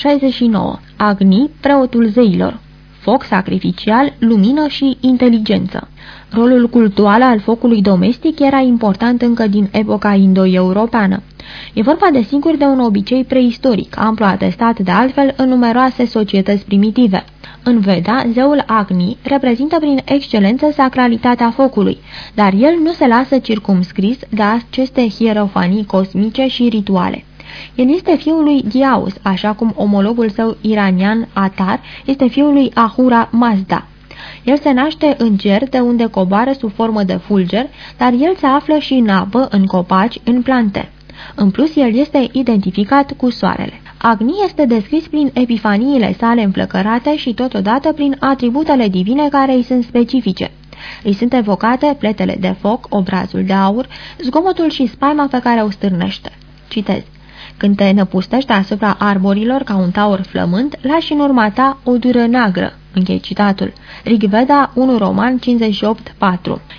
69. Agni, preotul zeilor. Foc sacrificial, lumină și inteligență. Rolul cultual al focului domestic era important încă din epoca indo-europeană. E vorba de sigur de un obicei preistoric, amplu atestat de altfel în numeroase societăți primitive. În Veda, zeul Agni reprezintă prin excelență sacralitatea focului, dar el nu se lasă circumscris de aceste hierofanii cosmice și rituale. El este fiul lui Diaus, așa cum omologul său iranian Atar este fiul lui Ahura Mazda. El se naște în cer de unde coboară sub formă de fulger, dar el se află și în apă, în copaci, în plante. În plus, el este identificat cu soarele. Agni este descris prin epifaniile sale înflăcărate și totodată prin atributele divine care îi sunt specifice. Îi sunt evocate pletele de foc, obrazul de aur, zgomotul și spaima pe care o stârnește. Citez. Când te năpustești asupra arborilor ca un taur flământ, lași în urma ta o dură neagră. Închei citatul. Rigveda 1 Roman 58.4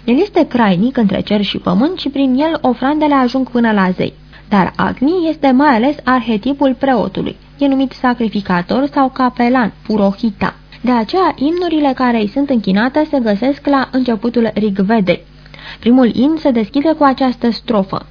El este crainic între cer și pământ și prin el ofrandele ajung până la zei. Dar Agni este mai ales arhetipul preotului. E numit sacrificator sau capelan, purohita. De aceea, imnurile care îi sunt închinate se găsesc la începutul Rigvedei. Primul in se deschide cu această strofă.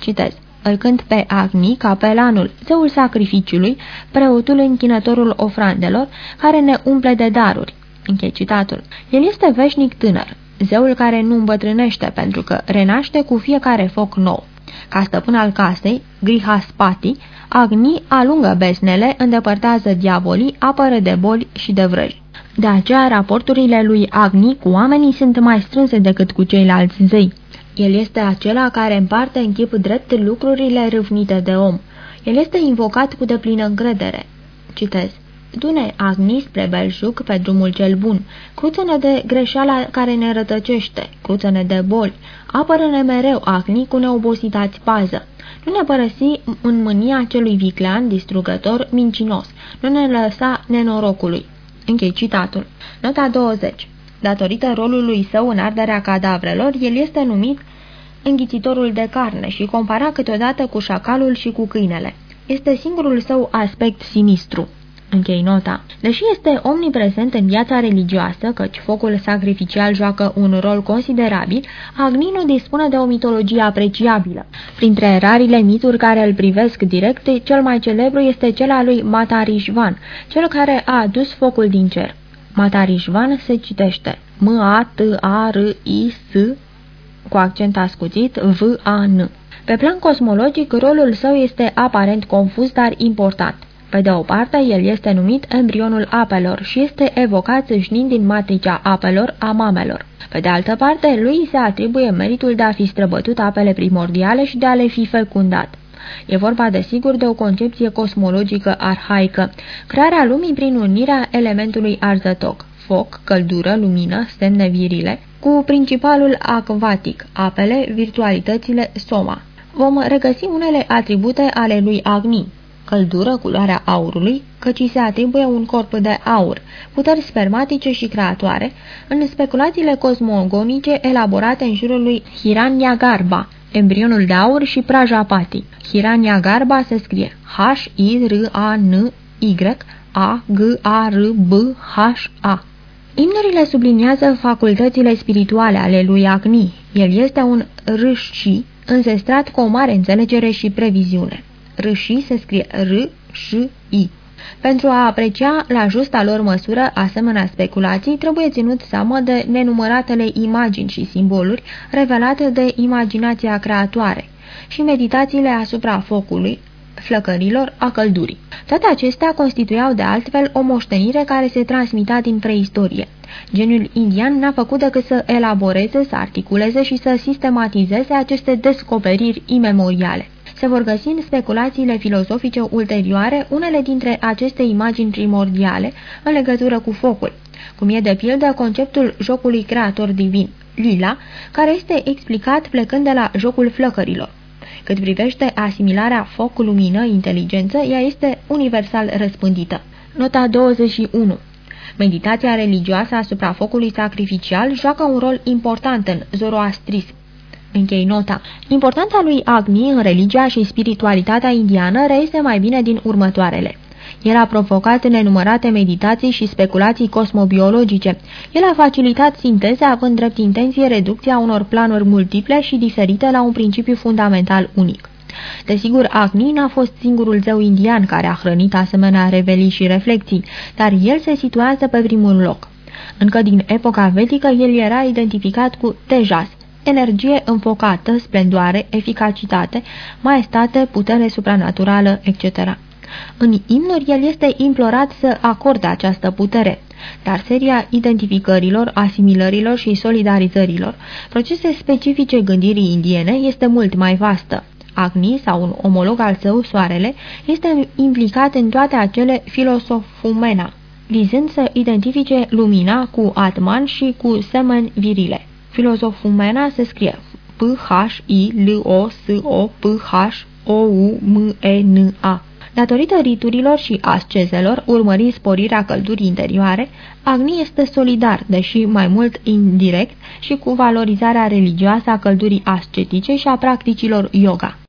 Citez. Îl cânt pe Agni, capelanul, zeul sacrificiului, preotul închinătorul ofrandelor, care ne umple de daruri. Închei citatul. El este veșnic tânăr, zeul care nu îmbătrânește pentru că renaște cu fiecare foc nou. Ca stăpân al casei, Grihaspati, Agni alungă besnele, îndepărtează diavolii, apără de boli și de vrăji. De aceea, raporturile lui Agni cu oamenii sunt mai strânse decât cu ceilalți zei. El este acela care împarte în chip drept lucrurile râvnite de om. El este invocat cu deplină încredere. Citez. Dune Agni spre belșug pe drumul cel bun, cruță-ne de greșeala care ne rătăcește, cruță-ne de boli, apără-ne mereu Agni cu neobositați pază. Nu ne părăsi în mânia celui viclean, distrugător, mincinos, nu ne lăsa nenorocului. Închei citatul. Nota 20 Datorită rolului său în arderea cadavrelor, el este numit înghițitorul de carne și compara câteodată cu șacalul și cu câinele. Este singurul său aspect sinistru. Închei nota. Deși este omniprezent în viața religioasă, căci focul sacrificial joacă un rol considerabil, Agni nu dispune de o mitologie apreciabilă. Printre rarile mituri care îl privesc direct, cel mai celebru este cel al lui Matarishvan, cel care a adus focul din cer. Matarishvan se citește M-A-T-A-R-I-S cu accent ascuțit V-A-N. Pe plan cosmologic, rolul său este aparent confuz, dar important. Pe de o parte, el este numit embrionul apelor și este evocat sâșnind din matricea apelor a mamelor. Pe de altă parte, lui se atribuie meritul de a fi străbătut apele primordiale și de a le fi fecundat. E vorba de sigur de o concepție cosmologică arhaică, crearea lumii prin unirea elementului arzătoc, foc, căldură, lumină, semne virile, cu principalul acvatic, apele, virtualitățile, soma. Vom regăsi unele atribute ale lui Agni, căldură, culoarea aurului, căci se atribuie un corp de aur, puteri spermatice și creatoare, în speculațiile cosmogonice elaborate în jurul lui Hiranyagarba, embrionul de aur și Prajapati. Hiranyagarba se scrie H-I-R-A-N-Y-A-G-A-R-B-H-A. Imnurile subliniază facultățile spirituale ale lui Agni. El este un râși înzestrat cu o mare înțelegere și previziune. Râși se scrie R-Ș-I. Pentru a aprecia la justa lor măsură asemenea speculații, trebuie ținut seama de nenumăratele imagini și simboluri revelate de imaginația creatoare și meditațiile asupra focului, flăcărilor, a căldurii. Toate acestea constituiau de altfel o moștenire care se transmita din preistorie. Geniul indian n-a făcut decât să elaboreze, să articuleze și să sistematizeze aceste descoperiri imemoriale. Se vor găsi în speculațiile filozofice ulterioare unele dintre aceste imagini primordiale în legătură cu focul, cum e de pildă conceptul jocului creator divin, lila, care este explicat plecând de la jocul flăcărilor. Cât privește asimilarea foc-lumină-inteligență, ea este universal răspândită. Nota 21 Meditația religioasă asupra focului sacrificial joacă un rol important în zoroastrism. Închei nota. Importanța lui Agni în religia și spiritualitatea indiană reiese mai bine din următoarele. El a provocat nenumărate meditații și speculații cosmobiologice. El a facilitat sinteze având drept intenție reducția unor planuri multiple și diferite la un principiu fundamental unic. Desigur, Agni n-a fost singurul zeu indian care a hrănit asemenea revelii și reflexii, dar el se situează pe primul loc. Încă din epoca vedică, el era identificat cu Tejas, energie înfocată, splendoare, eficacitate, maestate, putere supranaturală, etc. În imnuri el este implorat să acorde această putere, dar seria identificărilor, asimilărilor și solidarizărilor, procese specifice gândirii indiene, este mult mai vastă. Agni sau un omolog al său, Soarele, este implicat în toate acele filosofumena, vizând să identifice lumina cu Atman și cu semen virile. Filosofumena se scrie P-H-I-L-O-S-O-P-H-O-U-M-E-N-A. Datorită riturilor și ascezelor, urmărind sporirea căldurii interioare, Agni este solidar, deși mai mult indirect, și cu valorizarea religioasă a căldurii ascetice și a practicilor yoga.